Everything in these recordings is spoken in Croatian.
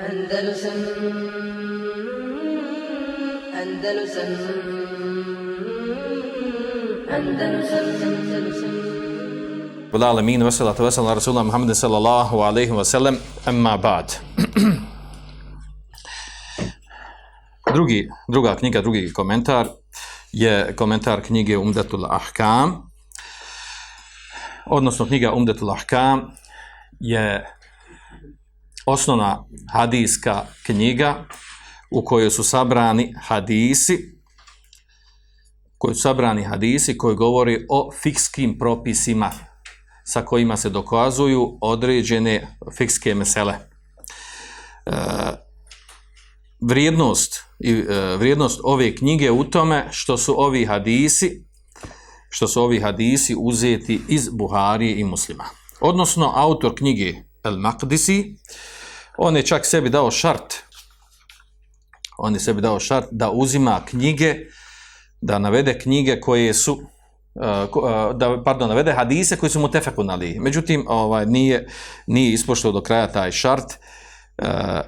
Andalusam Andalusam Andalusam Andalusam Bilalamin, veselatu vesel na Rasulullah Muhammedin sallallahu alaihi wa sallam, emma ba'd. Drugi, druga knjiga, drugi komentar je komentar knjige Umdatul Ahkam, odnosno knjiga Umdatul Ahkam je osnovna hadijska knjiga u kojoj su sabrani hadisi koji su sabrani hadisi koji govori o fikskim propisima sa kojima se dokazuju određene fikske mesele. E, vrijednost, e, vrijednost ove knjige u tome što su ovi hadisi što su ovi hadisi uzeti iz Buharije i muslima. Odnosno, autor knjige El Maqdisi, on je čak sebi dao šart, on je sebi dao šart da uzima knjige, da navede knjige koje su da, pardon, navede hadise koji su mu tefekunali. Međutim, ovaj, nije, nije ispoštao do kraja taj šart,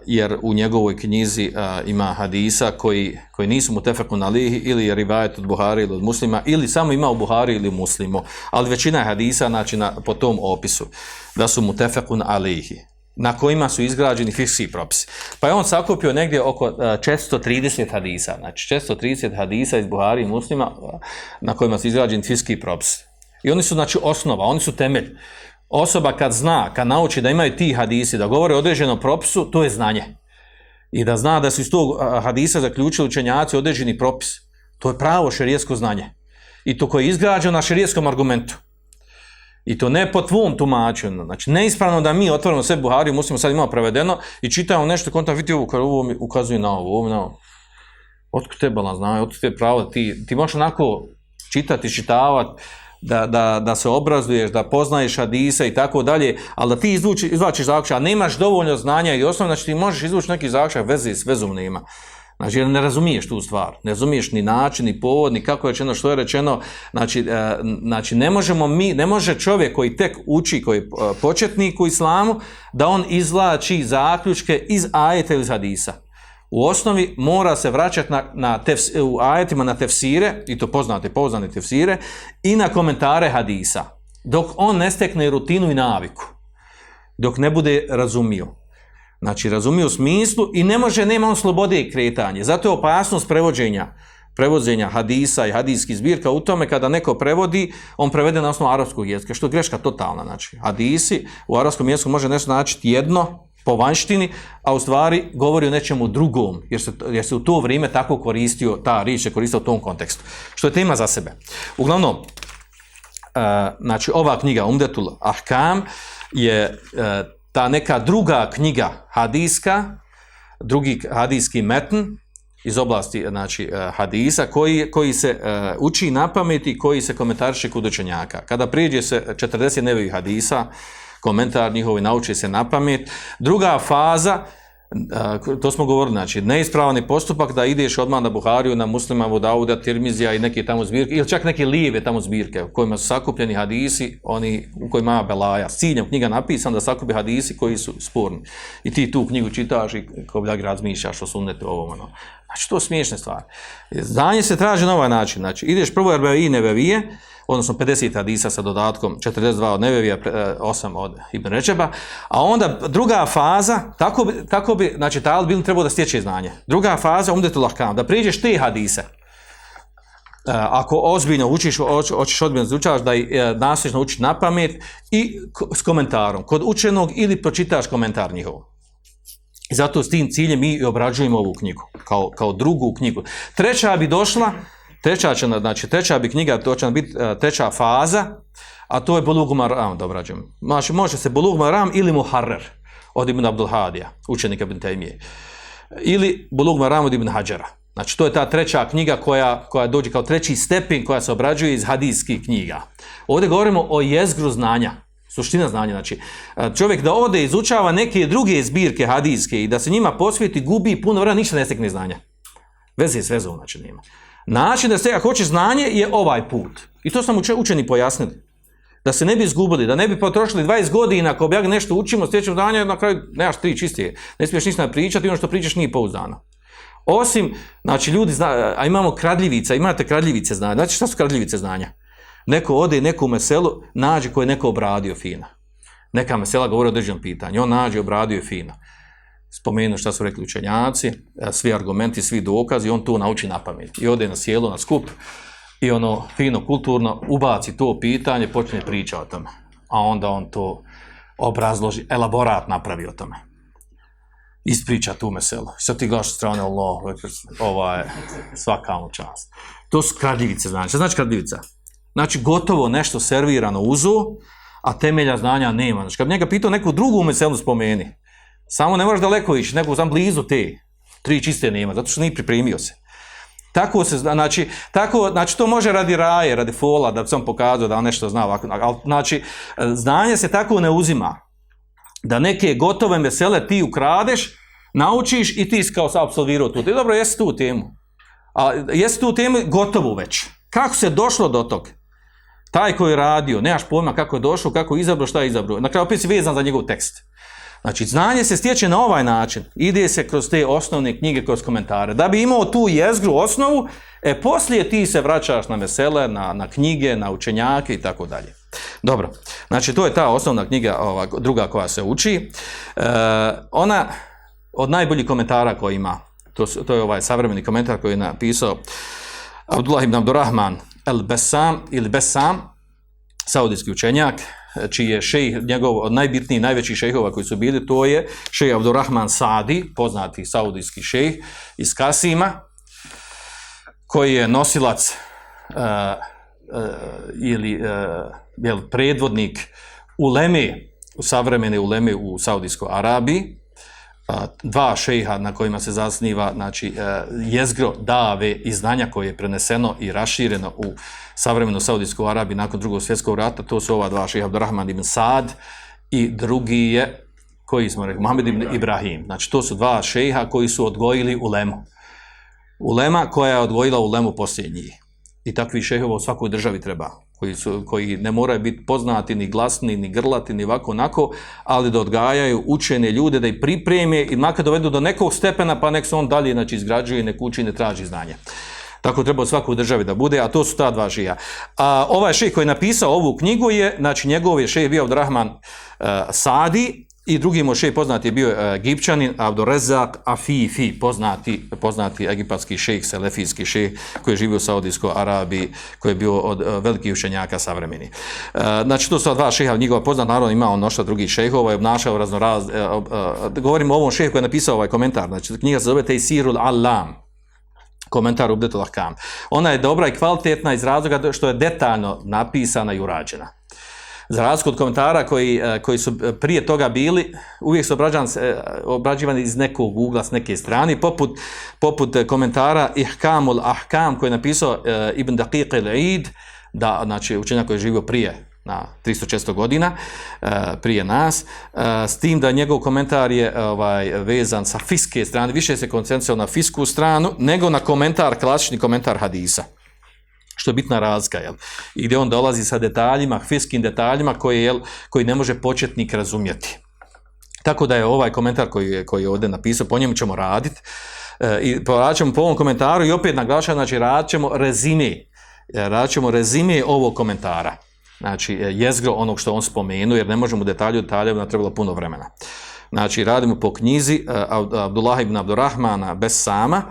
jer u njegovoj knjizi ima hadisa koji, koji nisu mu tefekunali ili je rivajet od Buhari ili od muslima, ili samo ima u Buhari ili u muslimu, ali većina hadisa znači, na, po tom opisu, da su mu tefekun alihi na kojima su izgrađeni fikski propisi. Pa je on sakupio negdje oko 430 hadisa, znači 430 hadisa iz Buhari i muslima na kojima su izgrađeni fikski propisi. I oni su znači osnova, oni su temelj. Osoba kad zna, kad nauči da imaju ti hadisi, da govore o određenom propisu, to je znanje. I da zna da su iz tog hadisa zaključili učenjaci određeni propis. To je pravo šerijesko znanje. I to koje je izgrađeno na šerijeskom argumentu. I to ne po tvom tumačenju. Znači, neispravno da mi otvorimo sve Buhari, muslimo sad imamo prevedeno i čitamo nešto, konta vidi ovo, ovo mi ukazuje na ovo, ovo na ovo. Otkud te balans znaju, otkud te pravo, ti, ti možeš onako čitati, čitavati, da, da, da se obrazuješ, da poznaješ hadise i tako dalje, ali da ti izvuči, izvačiš zaključak, a nemaš dovoljno znanja i osnovno, znači ti možeš izvući neki zaključak, veze s vezom nema. Znači, jer ne razumiješ tu stvar, ne razumiješ ni način, ni povod, ni kako je rečeno, što je rečeno, znači, e, znači ne možemo mi, ne može čovjek koji tek uči, koji je početnik u islamu, da on izvlači zaključke iz ajeta ili iz hadisa. U osnovi mora se vraćati na, na tefs, u ajetima na tefsire, i to poznate, poznane tefsire, i na komentare hadisa, dok on ne stekne rutinu i naviku, dok ne bude razumio. Znači, razumije u smislu i ne može, nema on slobode i kretanje. Zato je opasnost prevođenja, prevođenja hadisa i hadijskih zbirka u tome kada neko prevodi, on prevede na osnovu arapskog jezika, što je greška totalna. Znači, hadisi u arapskom jeziku može nešto značiti jedno po vanštini, a u stvari govori o nečemu drugom, jer se, jer se u to vrijeme tako koristio, ta riječ je koristila u tom kontekstu. Što je tema za sebe. Uglavnom, uh, znači, ova knjiga Umdetul Ahkam je uh, ta neka druga knjiga hadijska, drugi hadijski metn iz oblasti znači, hadisa koji, koji se uh, uči na pamet i koji se komentariše kod učenjaka. Kada prijeđe se 40 nevih hadisa, komentar njihovi nauči se na pamet. Druga faza, to smo govorili, znači neispravan postupak da ideš odmah na Buhariju, na muslima, Vodauda, Tirmizija i neke tamo zbirke, ili čak neke lijeve tamo zbirke u kojima su sakupljeni hadisi, oni u kojima ima belaja. S ciljem knjiga napisan da sakupi hadisi koji su sporni. I ti tu knjigu čitaš i kao bljag razmišljaš o sunnetu ovom. Ono. Znači to je smiješne stvari. Znanje se traži na ovaj način. Znači ideš prvo RBI Nevevije, odnosno 50 hadisa sa dodatkom, 42 od Nevevija, 8 od Ibn Rečeba, a onda druga faza, tako bi, tako bi znači tal bil trebao da stječe znanje. Druga faza, umdetu lahkam, da priđeš te hadise. Ako ozbiljno učiš, hoćeš ozbiljno zvučaš da e, nastojiš naučiti na pamet i s komentarom, kod učenog ili pročitaš komentar njihov. I zato s tim ciljem mi obrađujemo ovu knjigu, kao, kao drugu knjigu. Treća bi došla, Treća, će, znači, treća bi knjiga, to će biti uh, treća faza, a to je Bulug Maram, da obrađujem. Znači, može se Bulug Maram ili Muharrer od Ibn Abdul Hadija, učenika Ibn Taymije. Ili Bulug Maram od Ibn Hadžara. Znači, to je ta treća knjiga koja, koja dođe kao treći stepin koja se obrađuje iz hadijskih knjiga. Ovdje govorimo o jezgru znanja, suština znanja. Znači, čovjek da ode izučava neke druge zbirke hadijske i da se njima posvijeti, gubi puno vremena, ništa ne stekne znanja. Veze s vezom, znači nema. Način da se hoće znanje je ovaj put. I to sam učeni pojasnili. Da se ne bi izgubili, da ne bi potrošili 20 godina ako objavili nešto učimo, stječemo znanja, na kraju nemaš tri čistije. Ne smiješ ništa pričati i ono što pričaš nije pouzdano. Osim, znači ljudi zna, a imamo kradljivica, imate kradljivice znanja. Znači šta su kradljivice znanja? Neko ode neku meselu, nađe koje je neko obradio fino. Neka mesela govori o određenom pitanju, on nađe, obradio je fino. Spomenu šta su rekli učenjaci, e, svi argumenti, svi dokazi, on to nauči na pamet. I ode na sjelo, na skup, i ono fino, kulturno ubaci to pitanje, počne priča o tome. A onda on to obrazloži, elaborat napravi o tome. Ispriča tu meselu. Sad ti gledaš strane, Allah, ova je svaka mu čast. To su kradljivice, znači. Šta znači kradljivica? Znači, gotovo nešto servirano uzu, a temelja znanja nema. Znači, kad bi njega pitao neku drugu meselu spomeni, samo ne moraš daleko ići, nego sam blizu te, tri čiste nema, zato što nije pripremio se. Tako se, zna- znači, tako, znači to može radi raje, radi fola, da bi sam pokazao da on nešto zna ovako, ali znači, znanje se tako ne uzima. Da neke gotove mesele ti ukradeš, naučiš i ti kao sad apsolvirao tu. Ti dobro, jesi tu temu. A jesi tu temu gotovo već. Kako se došlo do tog? Taj koji je radio, nemaš pojma kako je došao, kako je izabrao, šta je izabrao. Na kraju opet si vezan za njegov tekst. Znači, znanje se stječe na ovaj način. Ide se kroz te osnovne knjige, kroz komentare. Da bi imao tu jezgru, osnovu, e poslije ti se vraćaš na vesele, na, na knjige, na učenjake i tako dalje. Dobro, znači to je ta osnovna knjiga, ova, druga koja se uči. E, ona, od najboljih komentara koji ima, to, to je ovaj savremeni komentar koji je napisao Abdullah ibn Abdurrahman el Besam ili Besam, saudijski učenjak, čiji je šejh, njegov od najbitnijih, najvećih šejhova koji su bili, to je šejh Abdurrahman Sadi, poznati saudijski šejh iz Kasima, koji je nosilac uh, uh, ili uh, jel, predvodnik uleme, savremene uleme u Saudijskoj Arabiji, dva šejha na kojima se zasniva znači, e, jezgro dave i znanja koje je preneseno i rašireno u savremenu Saudijsku Arabiju nakon drugog svjetskog rata, to su ova dva šeha Abdurrahman ibn Sad i drugi je, koji smo rekli, Mohamed ibn Ibrahim. Znači, to su dva šeha koji su odgojili ulemu. Ulema koja je odgojila ulemu poslije njih. I takvi šehova u svakoj državi treba, koji, su, koji ne moraju biti poznati, ni glasni, ni grlati, ni ovako, onako, ali da odgajaju učene ljude, da ih pripreme i makar dovedu do nekog stepena, pa nek se on dalje znači, izgrađuje, nek uči, ne traži znanje. Tako treba u svakoj državi da bude, a to su ta dva šija. A ovaj šejh koji je napisao ovu knjigu je, znači njegov je šejh bio Abdurrahman uh, Sadi, i drugi mu šejh poznati je bio uh, Egipćanin Abdurrezak Afifi, poznati, poznati egipatski šejh, selefijski šejh koji je živio u Saudijskoj Arabiji, koji je bio od uh, velikih učenjaka savremeni. Uh, znači to su dva šejha, njegova poznat naravno imao mnoštvo drugih šejhova i obnašao razno raz, govorimo o ovom šejhu koji je napisao ovaj komentar, znači knjiga se zove Tejsirul Alam, komentar Ubdetul Ahkam. Ona je dobra i kvalitetna iz razloga što je detaljno napisana i urađena. Za razliku od komentara koji, eh, koji su prije toga bili, uvijek su obrađivani, obrađivani iz nekog ugla, s neke strane, poput, poput komentara Ihkamul Ahkam koji je napisao Ibn Daqiq el-Eid, da, znači učenjak koji je živio prije na 300-400 godina prije nas, s tim da njegov komentar je ovaj, vezan sa fiske strane, više se koncentrira na fisku stranu, nego na komentar, klasični komentar hadisa što je bitna razlika, jel? I gdje on dolazi sa detaljima, fiskim detaljima koje, jel, koji ne može početnik razumjeti. Tako da je ovaj komentar koji je, koji je ovdje napisao, po njemu ćemo raditi, e, i poradit ćemo po ovom komentaru i opet naglašavam, znači radit ćemo rezime, e, radit ćemo rezime ovog komentara. Znači, e, jezgro onog što on spomenu, jer ne možemo detalju, detalje, nam trebalo puno vremena. Znači, radimo po knjizi Abdullah ibn Abdurrahmana bez sama,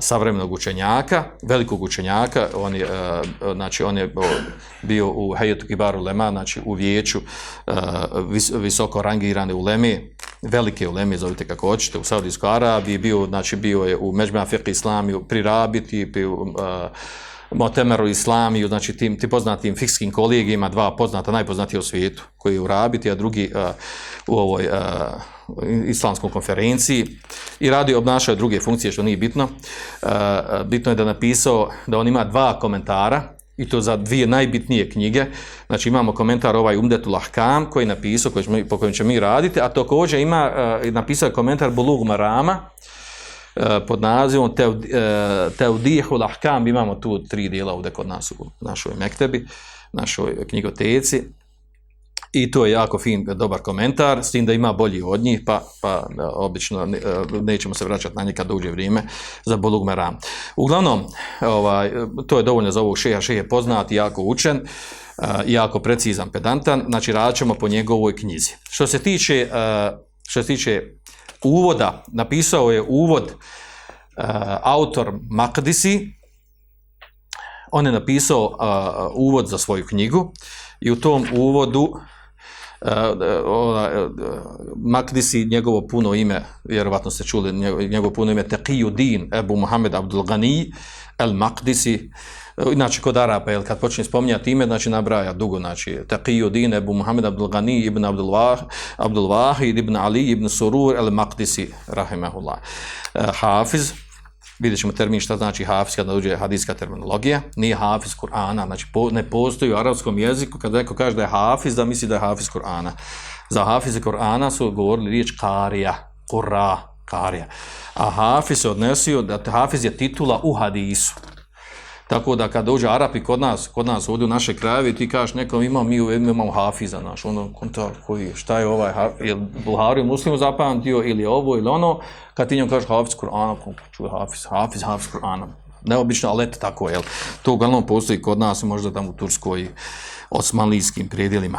savremenog učenjaka, velikog učenjaka, on je, znači, on je bio u Hejetu Kibaru Lema, znači u vijeću vis, visoko rangirane uleme, velike uleme, zovite kako hoćete, u Saudijskoj Arabiji, bio, znači, bio je u Međbena Fiqh Islamiju, pri Rabiti, bio Motemeru Islamiju, znači tim, tim poznatim fikskim kolegijima, dva poznata, najpoznatije u svijetu, koji je u Rabiti, a drugi uh, u ovoj uh, islamskoj konferenciji i radi obnašao druge funkcije, što nije bitno. Uh, bitno je da napisao da on ima dva komentara, i to za dvije najbitnije knjige. Znači imamo komentar ovaj Umdetul Ahkam koji je napisao, koji ćemo, po kojem ćemo mi raditi, a također ima, uh, napisao komentar Bulug Marama, pod nazivom Teudihul Ahkam, imamo tu tri dijela ovdje kod nas u našoj mektebi, našoj knjigoteci. I to je jako fin, dobar komentar, s tim da ima bolji od njih, pa, pa obično nećemo se vraćati na njih uđe vrijeme za Bulug Meram. Uglavnom, ovaj, to je dovoljno za ovog šeha, šeha je poznat, jako učen, jako precizan, pedantan, znači radit ćemo po njegovoj knjizi. Što se tiče, što se tiče uvoda, napisao je uvod autor Makdisi, on je napisao uvod za svoju knjigu i u tom uvodu Makdisi, njegovo puno ime, vjerovatno ste čuli, njegovo puno ime Taqiyuddin Ebu Muhammed Abdul Ghani El Makdisi, Inače, kod Arapa, jel, kad počne spominjati ime, znači nabraja dugo, znači, Taqiyuddin Ebu Muhammed Abdul Ghani ibn Abdul, Wah, Abdul Wahid ibn Ali ibn Surur el Maqdisi, rahimahullah. Hafiz, vidjet ćemo termin šta znači hafiz kada dođe hadijska terminologija, nije hafiz Kur'ana, znači ne postoji u arapskom jeziku kada neko kaže da je hafiz, da misli da je hafiz Kur'ana. Za hafize Kur'ana su govorili riječ karija, kura, karija. A hafiz se odnesio da hafiz je titula u hadisu. Tako da kad dođe Arapi kod nas, kod nas ovdje u naše krajevi, ti kažeš nekom imamo, mi imamo hafiza naš, ono, konta, koji, šta je ovaj, je Bulhariju muslimu zapamtio ili ovo ili ono, kad ti njom kažeš hafiz Kur'ana, čuje hafiz, hafiz, hafiz Kur'ana. Neobično, ali eto tako, jel? To uglavnom postoji kod nas, možda tamo u Turskoj, osmanlijskim predjelima.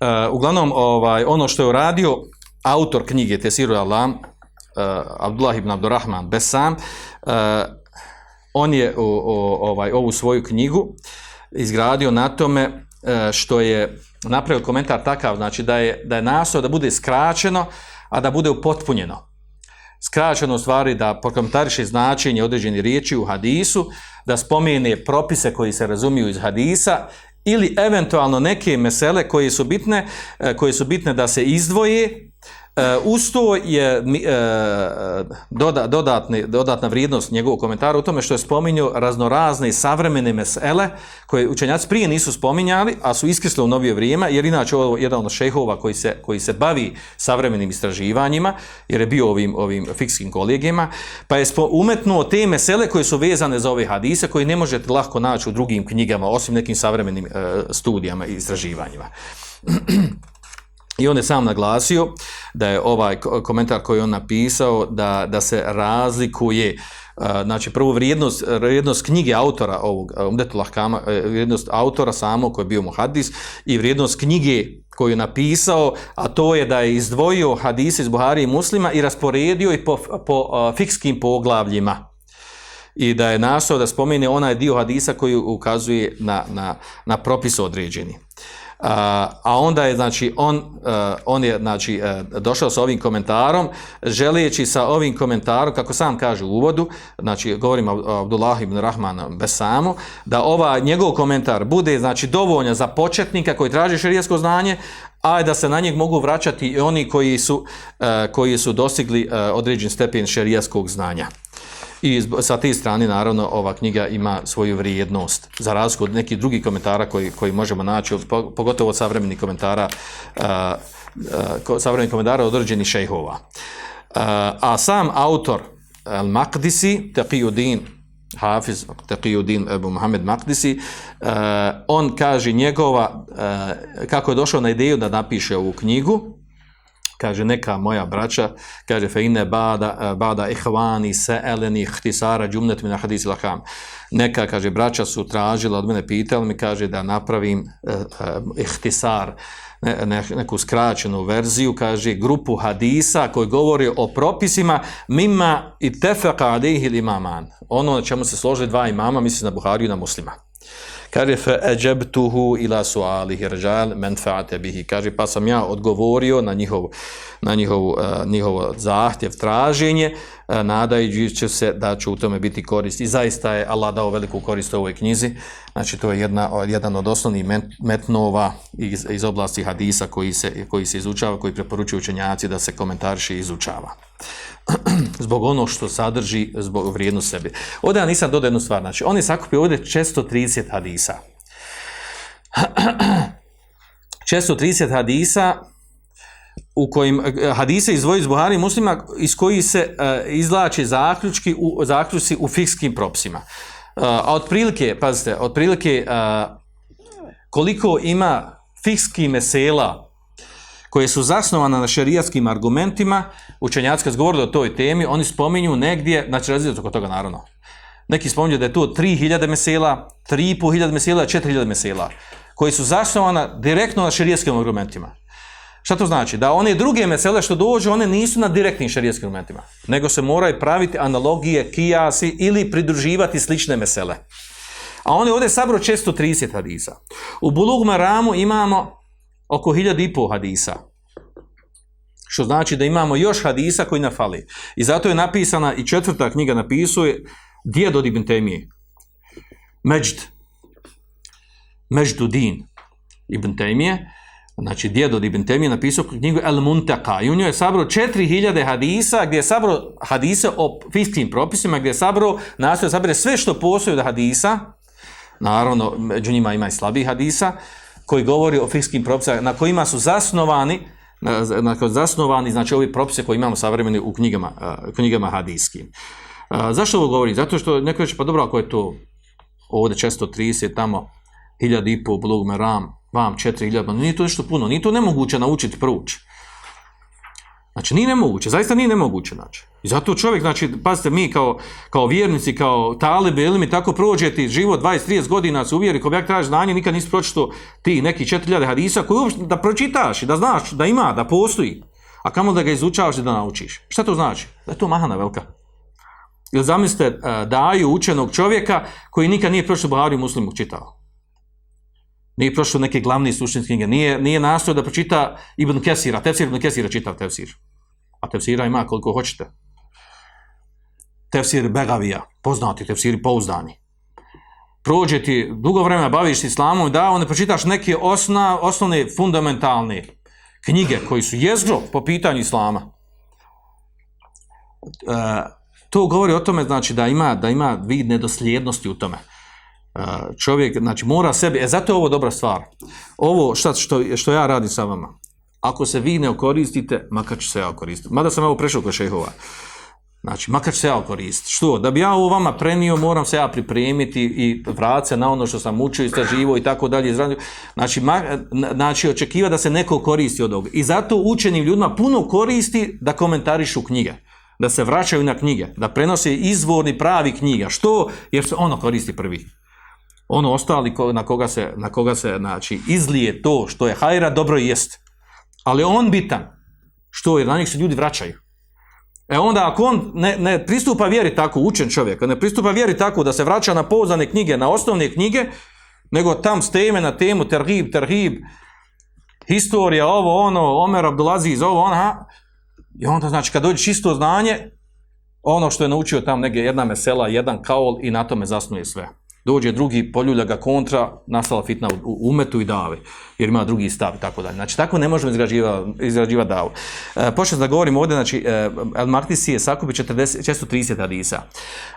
uh, uglavnom, ovaj, ono što je uradio autor knjige Tesiru Alam, Abdullah ibn Abdurrahman Besam, uh, on je o, o, ovaj, ovu svoju knjigu izgradio na tome uh, što je napravio komentar takav, znači da je, da je nastao da bude skraćeno, a da bude upotpunjeno. Skraćeno u stvari da prokomentariše značenje određene riječi u hadisu, da spomene propise koji se razumiju iz hadisa ili eventualno neke mesele koje su bitne, koje su bitne da se izdvoje Uh, uz to je uh, doda, dodatni, dodatna vrijednost njegovog komentara u tome što je spominjao raznorazne i savremene mesele koje učenjaci prije nisu spominjali, a su iskrisle u novije vrijeme, jer inače ovo je jedan od šehova koji se, koji se bavi savremenim istraživanjima, jer je bio ovim, ovim fikskim kolegijima, pa je umetnuo te mesele koje su vezane za ove hadise, koje ne možete lahko naći u drugim knjigama, osim nekim savremenim uh, studijama i istraživanjima. I on je sam naglasio da je ovaj komentar koji on napisao da, da se razlikuje znači prvo vrijednost, vrijednost knjige autora ovog Umdetul Ahkama, e, vrijednost autora samo koji je bio muhadis i vrijednost knjige koju je napisao, a to je da je izdvojio hadise iz Buhari i muslima i rasporedio ih po, po fikskim poglavljima. I da je našao da spomene onaj dio hadisa koji ukazuje na, na, na propis određeni a onda je znači on, on je znači došao sa ovim komentarom želeći sa ovim komentarom kako sam kaže u uvodu znači govorimo o Abdullah ibn Rahman Besamu da ova njegov komentar bude znači dovoljno za početnika koji traži šerijsko znanje a da se na njeg mogu vraćati i oni koji su koji su dostigli određen stepen šerijskog znanja I sa te strane, naravno, ova knjiga ima svoju vrijednost, za razliku od nekih drugih komentara koji, koji možemo naći, pogotovo od savremenih komentara, uh, savremenih komentara određenih šejhova. Uh, a sam autor Al-Maqdisi, Taqiyuddin, Hafiz Taqiyuddin Ebu Muhammed Maqdisi, on kaže njegova, kako je došao na ideju da napiše ovu knjigu, kaže neka moja braća, kaže fe ine bada, eh, bada ihvani se eleni ihtisara džumnet min hadisi laham. Neka, kaže, braća su tražila od mene, pitali mi, kaže, da napravim uh, ihtisar, ne, ne, neku skraćenu verziju, kaže, grupu hadisa koji govori o propisima mima i tefeka alihi ili imaman. Ono na čemu se slože dva imama, misli na Buhariju i na muslima. Kaže, fe eđebtuhu ila sualihi rđal menfaate bihi. Kaže, pa sam ja odgovorio na njihov, na njihov, uh, njihov zahtjev, traženje, uh, nadajući se da će u tome biti korist. I zaista je Allah dao veliku korist u ovoj knjizi. Znači, to je jedna, jedan od osnovnih metnova iz, iz oblasti hadisa koji se, koji se izučava, koji preporučuju učenjaci da se komentariše i izučava. zbog ono što sadrži zbog vrijednost sebi. Ovdje ja nisam dodao jednu stvar, znači on je sakupio ovdje 630 hadisa. 630 hadisa u kojim hadise izvoji iz Buhari muslima iz koji se uh, izlače zaključki u, zaključci u fikskim propisima. a otprilike, pazite, otprilike koliko ima fikskih mesela koje su zasnovane na šerijatskim argumentima, učenjaci kad govorili o toj temi, oni spominju negdje, znači različno oko toga naravno, neki spominju da je to 3000 mesela, 3500 mesela, 4000 mesela, koji su zasnovana direktno na šerijatskim argumentima. Šta to znači? Da one druge mesele što dođu, one nisu na direktnim šarijetskim argumentima, nego se moraju praviti analogije, kijasi ili pridruživati slične mesele. A on je ovdje sabro 630 hadisa. U Bulug Maramu imamo oko 1500 hadisa. Što znači da imamo još hadisa koji nafali. I zato je napisana i četvrta knjiga napisuje djed od Ibn Temije. Međd. Međdudin Ibn Temije. Znači, djed od Ibn Temije napisao knjigu El Muntaka i u njoj je sabro 4000 hadisa gdje je sabro hadise o fiskim propisima, gdje je sabro nastoje sabere sve što postoji od hadisa, naravno, među njima ima i slabih hadisa, koji govori o fiskim propisima na kojima su zasnovani na, zasnovani, znači ovi propise koje imamo savremeni u knjigama, knjigama hadijskim. Zašto ovo govori? Zato što neko reče, pa dobro, ako je to ovdje često 30, tamo 1000 i pol, blog meram, vam 4000, nije to nešto puno, nije to nemoguće naučiti prouči. Znači, nije nemoguće, zaista nije nemoguće, znači. I zato čovjek, znači, pazite, mi kao, kao vjernici, kao talibe, ili mi tako prođeti život 20-30 godina se uvjeri, kao jak traži znanje, nikad nisi pročito ti neki 4000 hadisa koji uopšte da pročitaš i da znaš da ima, da postoji, a kamo da ga izučavaš i da naučiš. Šta to znači? Da je to mahana velika. Ili zamislite, uh, daju učenog čovjeka koji nikad nije pročito Buhari muslimu čitao. Nije prošao neke glavne suštinske knjige, nije, nije nastojao da pročita Ibn Kesira, tefsir Ibn Kesira čitav tefsir. A tefsira ima koliko hoćete. Tefsir Begavija, poznati tefsiri pouzdani. Prođe ti, dugo vremena baviš islamom, da, onda pročitaš neke osna, osnovne, fundamentalne knjige koji su jezgro po pitanju islama. E, to govori o tome, znači, da ima, da ima vid nedosljednosti u tome čovjek, znači mora sebi, e zato je ovo dobra stvar. Ovo šta, što, što ja radim sa vama, ako se vi ne okoristite, makar ću se ja okoristiti. Mada sam ovo prešao kod šehova. Znači, makar ću se ja okoristiti. Što? Da bi ja ovo vama prenio, moram se ja pripremiti i vratiti na ono što sam učio, istraživo i tako dalje. Izradio. Znači, ma, znači, očekiva da se neko koristi od ovoga. I zato učenim ljudima puno koristi da komentarišu knjige. Da se vraćaju na knjige. Da prenose izvorni pravi knjiga. Što? Jer se ono koristi prvi ono ostali ko, na koga se, na koga se znači, izlije to što je hajra, dobro jest. Ali on bitan, što je, na njih se ljudi vraćaju. E onda ako on ne, ne pristupa vjeri tako, učen čovjek, ne pristupa vjeri tako da se vraća na pouzdane knjige, na osnovne knjige, nego tam s teme na temu terhib, terhib, historija, ovo, ono, Omer Abdulaziz, ovo, ha, i onda znači kad dođe čisto znanje, ono što je naučio tam neke jedna mesela, jedan kaol i na tome zasnuje sve dođe drugi, poljulja ga kontra, nastala fitna u umetu i davi, jer ima drugi stav i tako dalje. Znači, tako ne možemo izgrađivati izgrađiva davu. E, da govorim ovdje, znači, e, Al-Maktisi je sakupi 40, 630 hadisa.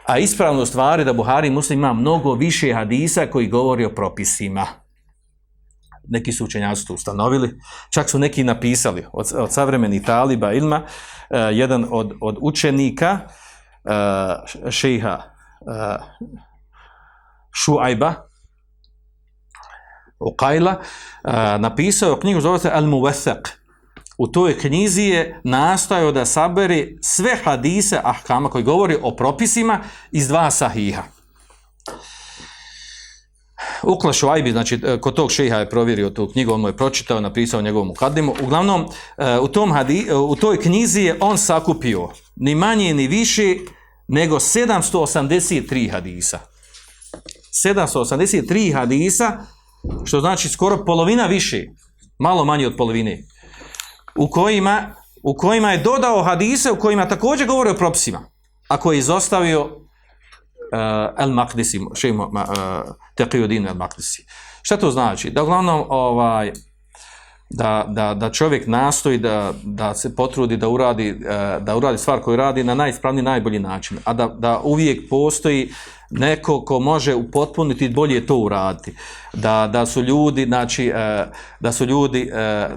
A ispravno stvari da Buhari muslim ima mnogo više hadisa koji govori o propisima. Neki su učenjaci to ustanovili, čak su neki napisali od, od savremenih taliba ilma, e, jedan od, od učenika, e, šeha, e, Šuajba, Uqajla, napisao knjigu, zove se Al-Muwathaq. U toj knjizi je nastojao da saberi sve hadise ahkama koji govori o propisima iz dva sahiha. Ukla Šuajbi, znači kod tog šeha je provjerio tu knjigu, on mu je pročitao, napisao njegovom ukadimu. Uglavnom, u, tom hadi, u toj knjizi je on sakupio ni manje ni više nego 783 hadisa. 783 hadisa, što znači skoro polovina više, malo manje od polovine, u kojima, u kojima je dodao hadise u kojima također govori o propisima, a koji je izostavio uh, El Maqdisi, šeimo uh, Taqiyuddin El Maqdisi. Šta to znači? Da uglavnom ovaj, da, da, da čovjek nastoji da, da se potrudi da uradi, uh, da uradi stvar koju radi na najispravniji, najbolji način, a da, da uvijek postoji neko ko može upotpuniti bolje to uraditi. Da, da su ljudi, znači, e, da su ljudi, e, e,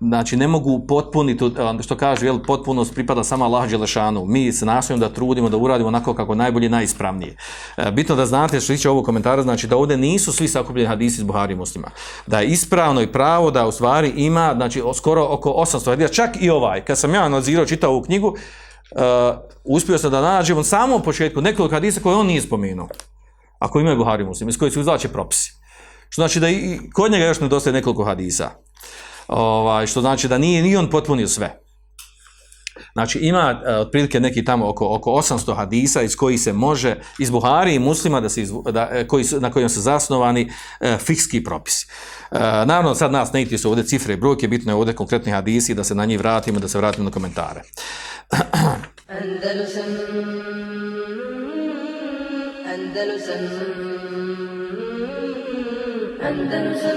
znači, ne mogu potpuniti, što kaže, jel, potpunost pripada samo Allah Đelešanu. Mi se nastojimo da trudimo, da uradimo onako kako najbolje, najispravnije. Bitno da znate, što tiče ovog komentara, znači da ovdje nisu svi sakupljeni hadisi iz Buhari muslima. Da je ispravno i pravo da u stvari ima, znači, skoro oko 800 hadisa, čak i ovaj. Kad sam ja analizirao, čitao ovu knjigu, uh, uspio sam da nađem u samom početku nekoliko hadisa koje on nije spomenuo. Ako imaju Buhari muslim, iz kojih se izvlače propisi. Što znači da i kod njega još nedostaje nekoliko hadisa. Ovaj, što znači da nije ni on potpunio sve. Znači ima uh, otprilike neki tamo oko, oko 800 hadisa iz kojih se može, iz Buhari i muslima da se izvu, da, e, koji su, na kojim su zasnovani uh, fikski propisi. Uh, naravno sad nas ne su ovdje cifre i brojke, bitno je ovdje konkretni hadisi da se na njih vratimo, da se vratimo na komentare. Andalusam Andalusam Andalusam